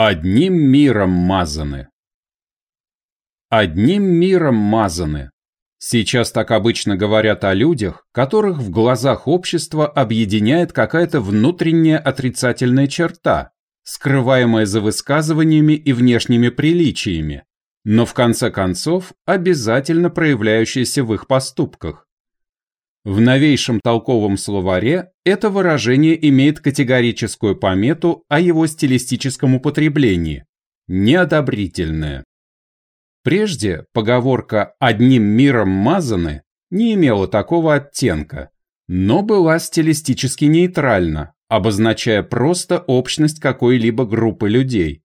Одним миром мазаны. Одним миром мазаны. Сейчас так обычно говорят о людях, которых в глазах общества объединяет какая-то внутренняя отрицательная черта, скрываемая за высказываниями и внешними приличиями, но в конце концов обязательно проявляющаяся в их поступках. В новейшем толковом словаре это выражение имеет категорическую помету о его стилистическом употреблении – неодобрительное. Прежде поговорка «одним миром мазаны» не имела такого оттенка, но была стилистически нейтральна, обозначая просто общность какой-либо группы людей.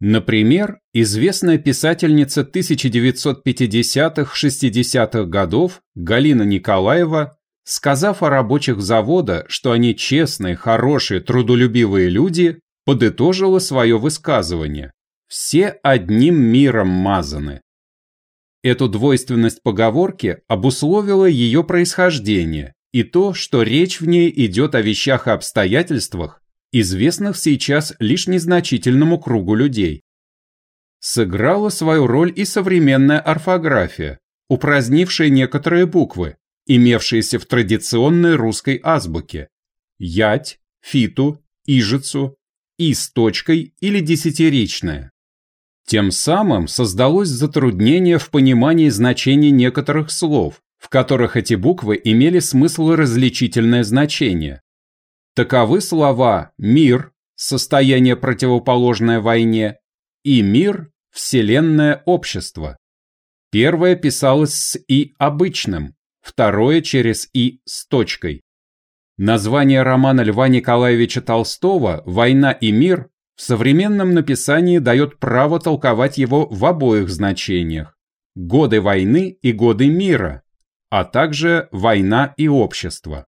Например, известная писательница 1950-60-х годов Галина Николаева, сказав о рабочих завода, что они честные, хорошие, трудолюбивые люди, подытожила свое высказывание. Все одним миром мазаны. Эту двойственность поговорки обусловило ее происхождение и то, что речь в ней идет о вещах и обстоятельствах, известных сейчас лишь незначительному кругу людей. Сыграла свою роль и современная орфография, упразднившая некоторые буквы, имевшиеся в традиционной русской азбуке – ять, фиту, ижицу, и с точкой или десятиричная. Тем самым создалось затруднение в понимании значений некоторых слов, в которых эти буквы имели смысл и различительное значение. Таковы слова «мир» – состояние противоположное войне, и «мир» – вселенное общество. Первое писалось с «и» обычным, второе через «и» с точкой. Название романа Льва Николаевича Толстого «Война и мир» в современном написании дает право толковать его в обоих значениях – годы войны и годы мира, а также война и общество.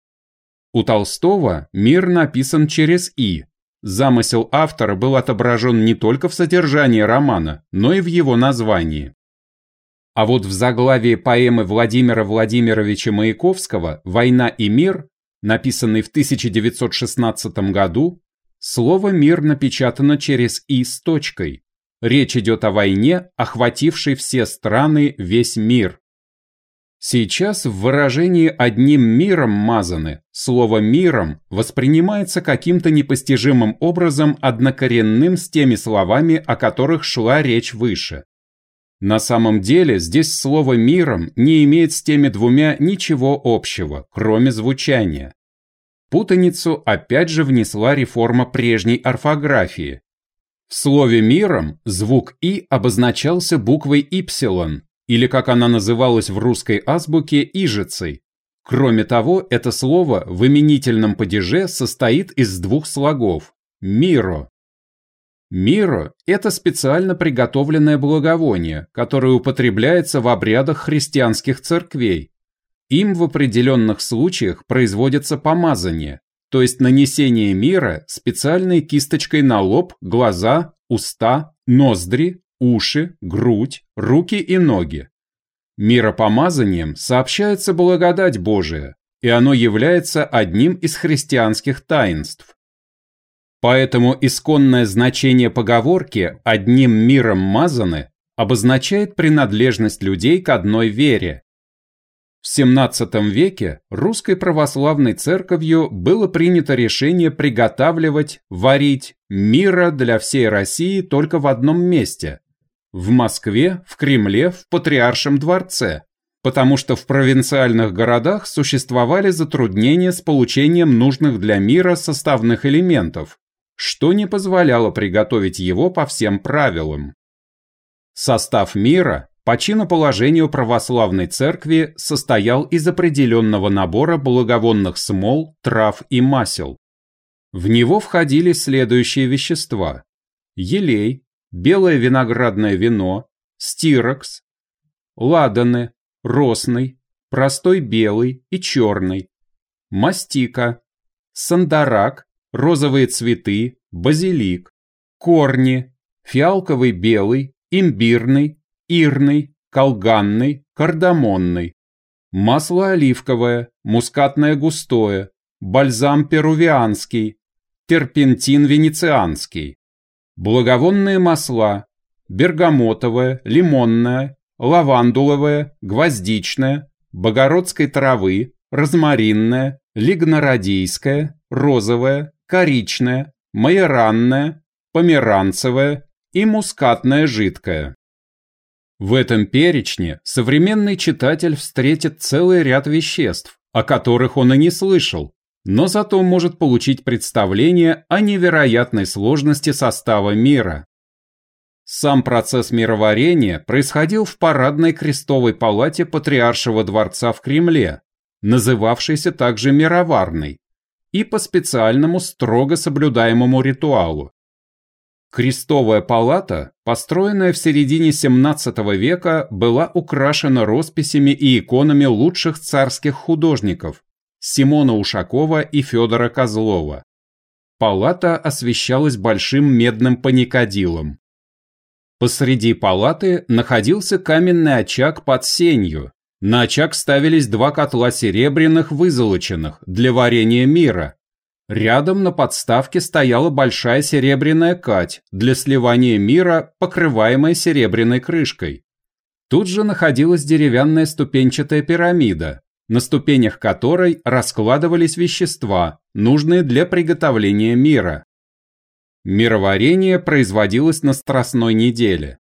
У Толстого мир написан через «и». Замысел автора был отображен не только в содержании романа, но и в его названии. А вот в заглавии поэмы Владимира Владимировича Маяковского «Война и мир», написанной в 1916 году, слово «мир» напечатано через «и» с точкой. Речь идет о войне, охватившей все страны, весь мир. Сейчас в выражении «одним миром мазаны» слово «миром» воспринимается каким-то непостижимым образом однокоренным с теми словами, о которых шла речь выше. На самом деле здесь слово «миром» не имеет с теми двумя ничего общего, кроме звучания. Путаницу опять же внесла реформа прежней орфографии. В слове «миром» звук «и» обозначался буквой «ипсилон», или как она называлась в русской азбуке «ижицей». Кроме того, это слово в именительном падеже состоит из двух слогов «миро». Миро – это специально приготовленное благовоние, которое употребляется в обрядах христианских церквей. Им в определенных случаях производится помазание, то есть нанесение мира специальной кисточкой на лоб, глаза, уста, ноздри, уши, грудь, руки и ноги. Миропомазанием сообщается благодать Божия, и оно является одним из христианских таинств. Поэтому исконное значение поговорки «одним миром мазаны» обозначает принадлежность людей к одной вере. В XVII веке русской православной церковью было принято решение приготавливать, варить мира для всей России только в одном месте в Москве, в Кремле, в Патриаршем дворце, потому что в провинциальных городах существовали затруднения с получением нужных для мира составных элементов, что не позволяло приготовить его по всем правилам. Состав мира по чиноположению православной церкви состоял из определенного набора благовонных смол, трав и масел. В него входили следующие вещества – елей, белое виноградное вино, стирокс, ладаны, росный, простой белый и черный, мастика, сандарак, розовые цветы, базилик, корни, фиалковый белый, имбирный, ирный, колганный, кардамонный, масло оливковое, мускатное густое, бальзам перувианский, терпентин венецианский. Благовонные масла, бергамотовое, лимонное, лавандуловое, гвоздичное, богородской травы, розмаринное, лигнородийское, розовое, коричное, майоранное, померанцевое и мускатное жидкое. В этом перечне современный читатель встретит целый ряд веществ, о которых он и не слышал, но зато может получить представление о невероятной сложности состава мира. Сам процесс мироварения происходил в парадной крестовой палате Патриаршего дворца в Кремле, называвшейся также мироварной, и по специальному строго соблюдаемому ритуалу. Крестовая палата, построенная в середине XVII века, была украшена росписями и иконами лучших царских художников Симона Ушакова и Федора Козлова. Палата освещалась большим медным паникадилом. Посреди палаты находился каменный очаг под сенью. На очаг ставились два котла серебряных вызолоченных для варения мира, Рядом на подставке стояла большая серебряная кать для сливания мира, покрываемая серебряной крышкой. Тут же находилась деревянная ступенчатая пирамида, на ступенях которой раскладывались вещества, нужные для приготовления мира. Мироварение производилось на Страстной неделе.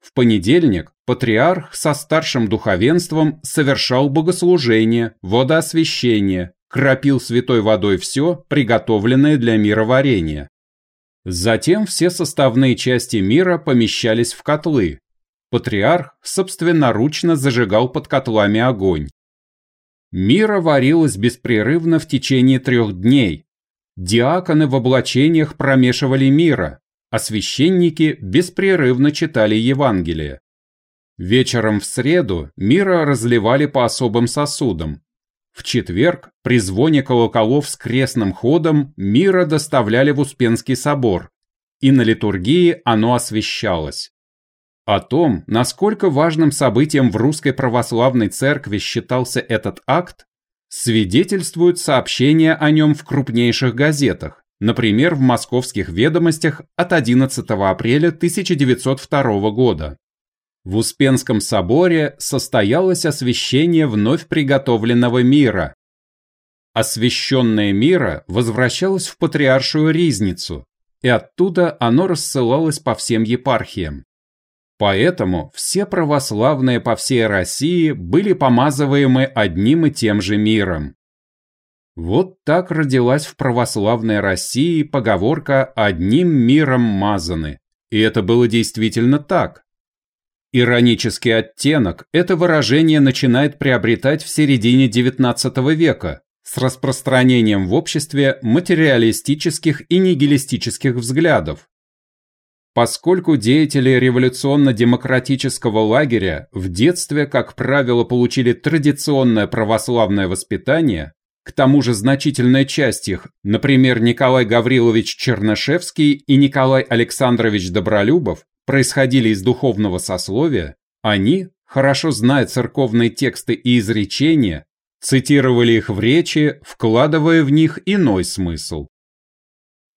В понедельник патриарх со старшим духовенством совершал богослужение, водоосвящение, кропил святой водой все, приготовленное для мироварения. Затем все составные части мира помещались в котлы. Патриарх собственноручно зажигал под котлами огонь. Мира варилось беспрерывно в течение трех дней. Диаконы в облачениях промешивали мира, а священники беспрерывно читали Евангелие. Вечером в среду мира разливали по особым сосудам, в четверг при звоне колоколов с крестным ходом мира доставляли в Успенский собор, и на литургии оно освещалось. О том, насколько важным событием в русской православной церкви считался этот акт, свидетельствуют сообщения о нем в крупнейших газетах, например, в «Московских ведомостях» от 11 апреля 1902 года. В Успенском соборе состоялось освящение вновь приготовленного мира. Освященное мира возвращалось в Патриаршую Ризницу, и оттуда оно рассылалось по всем епархиям. Поэтому все православные по всей России были помазываемы одним и тем же миром. Вот так родилась в православной России поговорка «одним миром мазаны», и это было действительно так. Иронический оттенок это выражение начинает приобретать в середине XIX века с распространением в обществе материалистических и нигилистических взглядов. Поскольку деятели революционно-демократического лагеря в детстве, как правило, получили традиционное православное воспитание, к тому же значительная часть их, например, Николай Гаврилович Чернышевский и Николай Александрович Добролюбов, происходили из духовного сословия, они, хорошо зная церковные тексты и изречения, цитировали их в речи, вкладывая в них иной смысл.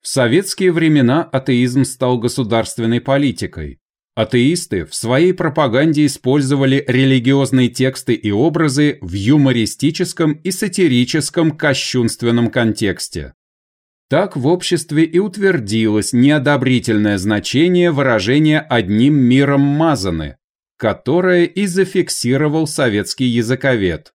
В советские времена атеизм стал государственной политикой. Атеисты в своей пропаганде использовали религиозные тексты и образы в юмористическом и сатирическом кощунственном контексте. Так в обществе и утвердилось неодобрительное значение выражения «одним миром мазаны», которое и зафиксировал советский языковед.